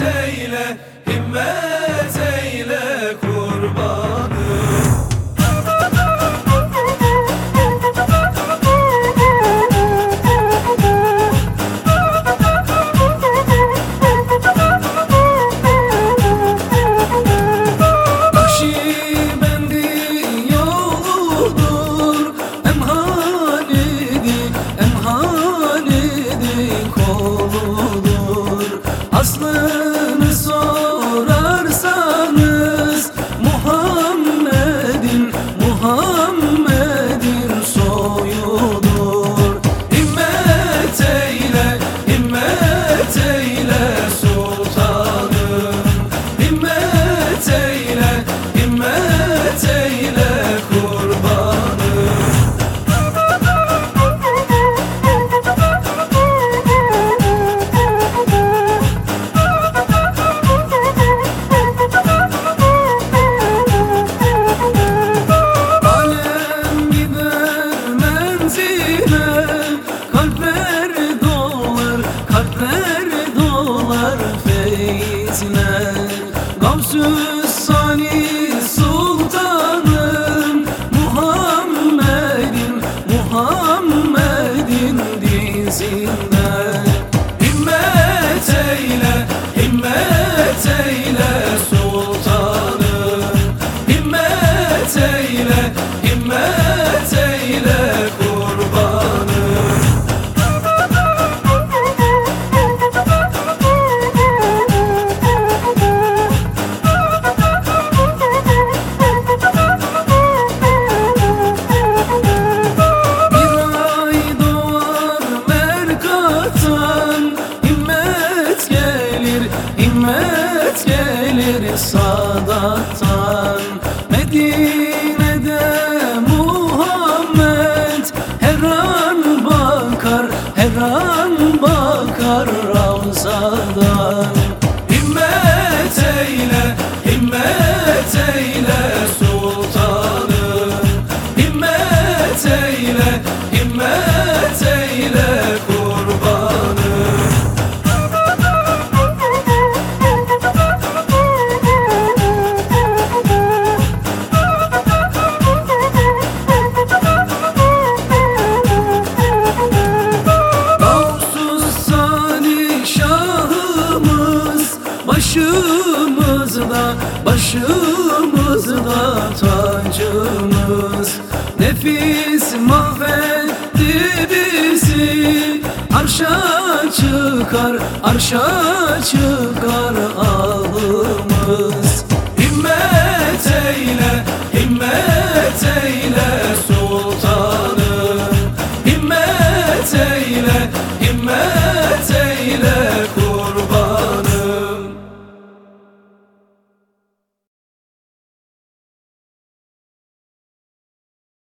himmet eyle, feyzine Gavsüs Sani Sultanım Muhammed'in, Muhammed'in dizinde Himmet eyle, himmet eyle sultanım. Himmet eyle, himmet gelir sadattan. Medine'de Muhammed her an bakar, her an bakar Ravzadan Başımızda, başımızda tacımız. Nefis mahvetti bizi. Arşa çıkar, arşa çıkar ağımız. Himmet eyle, himmet eyle sultanım. Himmet eyle, himmet